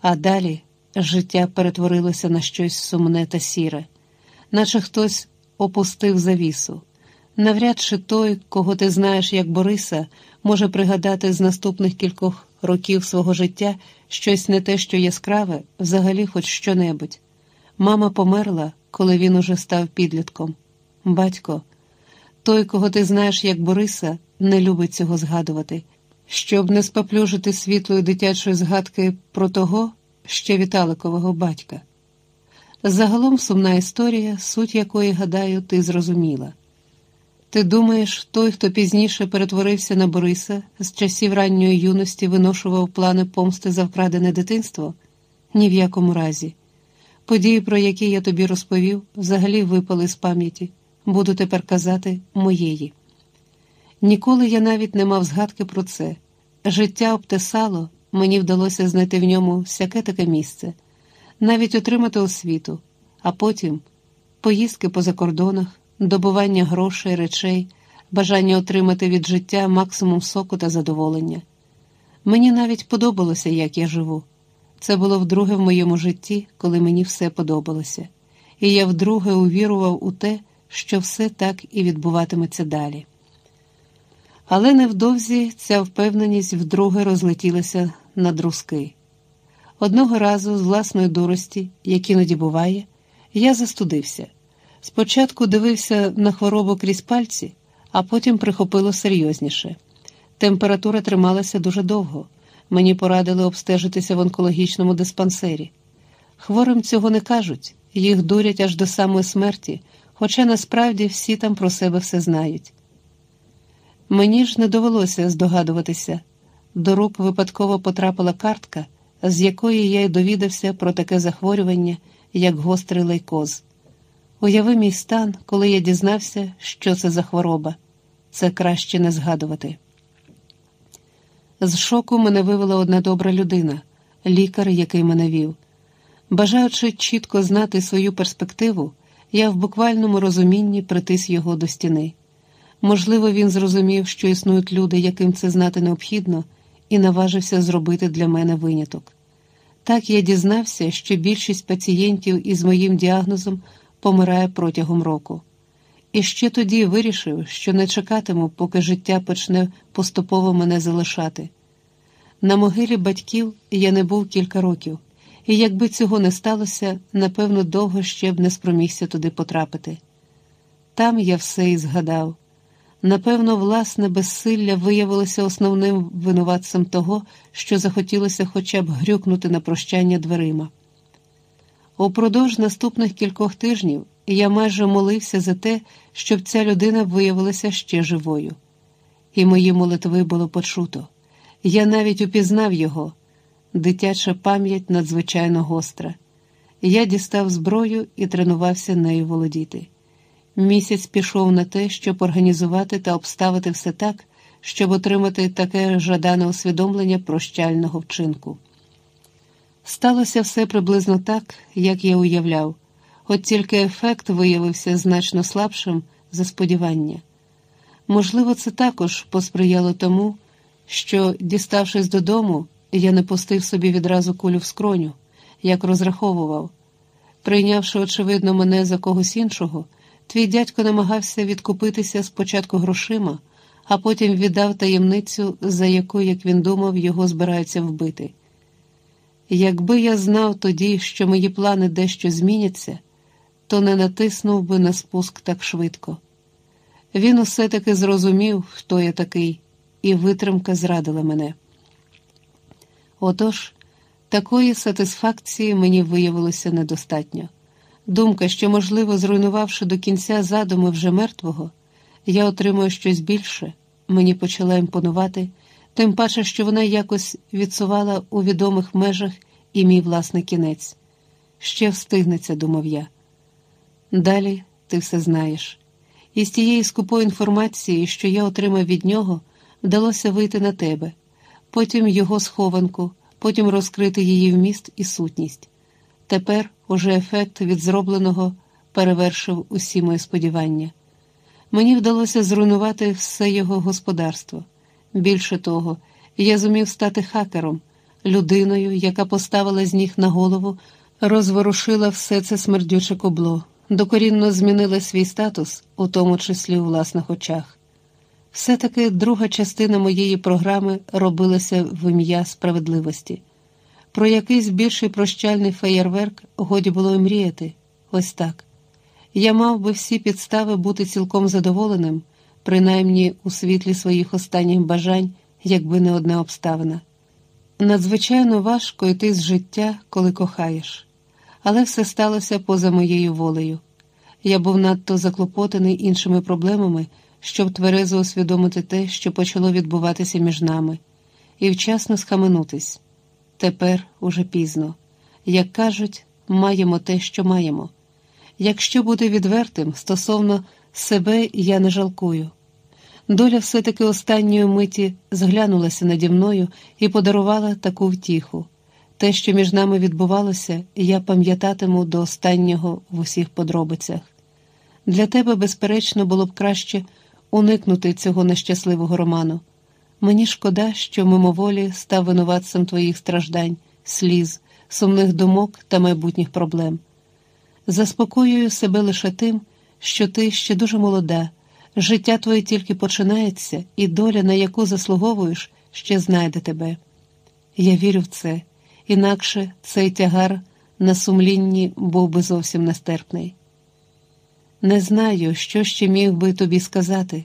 А далі життя перетворилося на щось сумне та сіре, наче хтось опустив завісу. Навряд чи той, кого ти знаєш як Бориса, може пригадати з наступних кількох років свого життя щось не те, що яскраве, взагалі хоч що-небудь. Мама померла, коли він уже став підлітком. Батько, той, кого ти знаєш як Бориса, не любить цього згадувати, щоб не споплюжити світлої дитячої згадки про того, ще Віталикового батька. Загалом сумна історія, суть якої, гадаю, ти зрозуміла. Ти думаєш, той, хто пізніше перетворився на Бориса, з часів ранньої юності виношував плани помсти за вкрадене дитинство? Ні в якому разі. Події, про які я тобі розповів, взагалі випали з пам'яті, буду тепер казати моєї. Ніколи я навіть не мав згадки про це. Життя обтесало, мені вдалося знайти в ньому всяке таке місце, навіть отримати освіту, а потім поїздки по закордонах, добування грошей, речей, бажання отримати від життя максимум соку та задоволення. Мені навіть подобалося, як я живу. Це було вдруге в моєму житті, коли мені все подобалося, і я вдруге увірував у те, що все так і відбуватиметься далі. Але невдовзі ця впевненість вдруге розлетілася на друзки. Одного разу, з власної дурості, як іноді буває, я застудився. Спочатку дивився на хворобу крізь пальці, а потім прихопило серйозніше. Температура трималася дуже довго. Мені порадили обстежитися в онкологічному диспансері. Хворим цього не кажуть, їх дурять аж до самої смерті, хоча насправді всі там про себе все знають. Мені ж не довелося здогадуватися. До рук випадково потрапила картка, з якої я й довідався про таке захворювання, як гострий лейкоз. Уяви мій стан, коли я дізнався, що це за хвороба. Це краще не згадувати. З шоку мене вивела одна добра людина, лікар, який мене вів. Бажаючи чітко знати свою перспективу, я в буквальному розумінні притис його до стіни. Можливо, він зрозумів, що існують люди, яким це знати необхідно, і наважився зробити для мене виняток. Так я дізнався, що більшість пацієнтів із моїм діагнозом помирає протягом року. І ще тоді вирішив, що не чекатиму, поки життя почне поступово мене залишати. На могилі батьків я не був кілька років, і якби цього не сталося, напевно, довго ще б не спромігся туди потрапити. Там я все і згадав. Напевно, власне безсилля виявилося основним винуватцем того, що захотілося хоча б грюкнути на прощання дверима. Упродовж наступних кількох тижнів я майже молився за те, щоб ця людина виявилася ще живою. І мої молитви було почуто. Я навіть упізнав його. Дитяча пам'ять надзвичайно гостра. Я дістав зброю і тренувався нею володіти. Місяць пішов на те, щоб організувати та обставити все так, щоб отримати таке жадане усвідомлення прощального вчинку. Сталося все приблизно так, як я уявляв, от тільки ефект виявився значно слабшим за сподівання. Можливо, це також посприяло тому, що, діставшись додому, я не пустив собі відразу кулю в скроню, як розраховував. Прийнявши, очевидно, мене за когось іншого, твій дядько намагався відкупитися спочатку грошима, а потім віддав таємницю, за яку, як він думав, його збираються вбити. Якби я знав тоді, що мої плани дещо зміняться, то не натиснув би на спуск так швидко. Він усе таки зрозумів, хто я такий, і витримка зрадила мене. Отож, такої сатисфакції мені виявилося недостатньо. Думка, що, можливо, зруйнувавши до кінця задуми вже мертвого, я отримую щось більше, мені почала імпонувати тим паче, що вона якось відсувала у відомих межах і мій власний кінець. Ще встигнеться, думав я. Далі ти все знаєш. Із тієї скупої інформації, що я отримав від нього, вдалося вийти на тебе, потім його схованку, потім розкрити її вміст і сутність. Тепер уже ефект від зробленого перевершив усі мої сподівання. Мені вдалося зруйнувати все його господарство. Більше того, я зумів стати хакером, людиною, яка поставила з ніг на голову, розворушила все це смердюче кобло, докорінно змінила свій статус, у тому числі у власних очах. Все-таки друга частина моєї програми робилася в ім'я справедливості. Про якийсь більший прощальний феєрверк годі було й мріяти, ось так. Я мав би всі підстави бути цілком задоволеним, принаймні у світлі своїх останніх бажань, якби не одна обставина. Надзвичайно важко йти з життя, коли кохаєш, але все сталося поза моєю волею. Я був надто заклопотаний іншими проблемами, щоб тверезо усвідомити те, що почало відбуватися між нами, і вчасно схаменутись. Тепер уже пізно. Як кажуть, маємо те, що маємо. Якщо бути відвертим, стосовно себе я не жалкую. Доля все-таки останньої миті зглянулася наді мною і подарувала таку втіху. Те, що між нами відбувалося, я пам'ятатиму до останнього в усіх подробицях. Для тебе, безперечно, було б краще уникнути цього нещасливого роману. Мені шкода, що мимоволі став винуватцем твоїх страждань, сліз, сумних думок та майбутніх проблем. Заспокоюю себе лише тим, що ти ще дуже молода, життя твоє тільки починається, і доля, на яку заслуговуєш, ще знайде тебе. Я вірю в це, інакше цей тягар на сумлінні був би зовсім нестерпний. Не знаю, що ще міг би тобі сказати.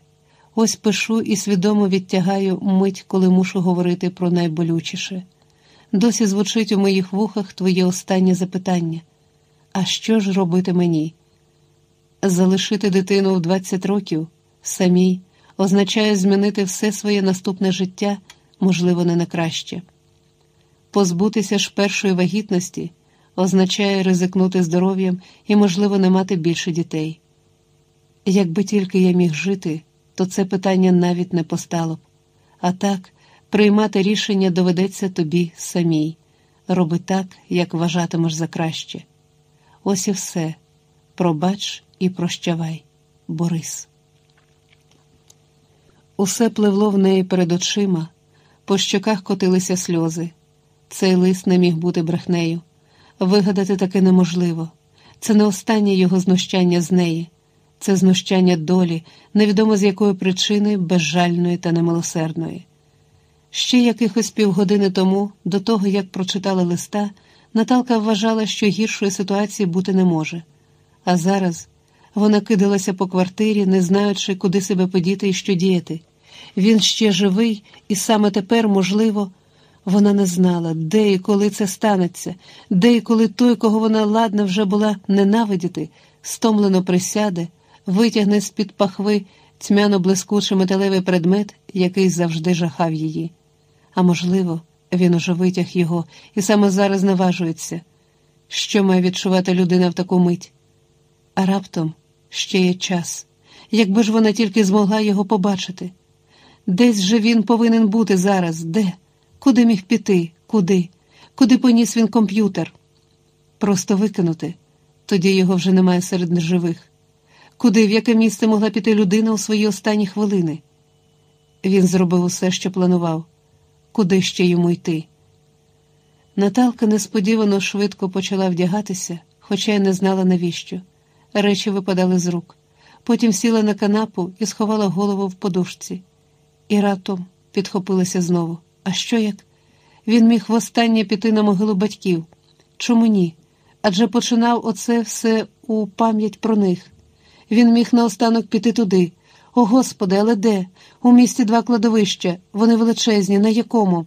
Ось пишу і свідомо відтягаю мить, коли мушу говорити про найболючіше. Досі звучить у моїх вухах твоє останнє запитання. А що ж робити мені? Залишити дитину в 20 років самій означає змінити все своє наступне життя, можливо, не на краще. Позбутися ж першої вагітності означає ризикнути здоров'ям і, можливо, не мати більше дітей. Якби тільки я міг жити, то це питання навіть не постало б. А так, приймати рішення доведеться тобі самій. Роби так, як вважатимеш за краще. Ось і все. Пробач і прощавай, Борис. Усе пливло в неї перед очима, по щоках котилися сльози. Цей лист не міг бути брехнею. Вигадати таке неможливо. Це не останнє його знущання з неї, це знущання долі, невідомо з якої причини безжальної та немилосердної. Ще якихось півгодини тому, до того як прочитала листа, Наталка вважала, що гіршої ситуації бути не може. А зараз вона кидалася по квартирі, не знаючи, куди себе подіти і що діяти. Він ще живий, і саме тепер, можливо, вона не знала, де і коли це станеться, де і коли той, кого вона ладна вже була ненавидіти, стомлено присяде, витягне з під пахви тьмяно блискучий металевий предмет, який завжди жахав її. А можливо, він уже витяг його і саме зараз наважується. Що має відчувати людина в таку мить? А раптом ще є час, якби ж вона тільки змогла його побачити. Десь же він повинен бути зараз, де? Куди міг піти? Куди? Куди поніс він комп'ютер? Просто викинути, тоді його вже немає серед неживих. Куди, в яке місце могла піти людина у свої останні хвилини? Він зробив усе, що планував куди ще йому йти. Наталка несподівано швидко почала вдягатися, хоча й не знала навіщо. Речі випадали з рук. Потім сіла на канапу і сховала голову в подушці. І раптом підхопилася знову. А що як? Він міг востаннє піти на могилу батьків. Чому ні? Адже починав оце все у пам'ять про них. Він міг наостанок піти туди, о Господи, але де? У місті два кладовища, вони величезні, на якому?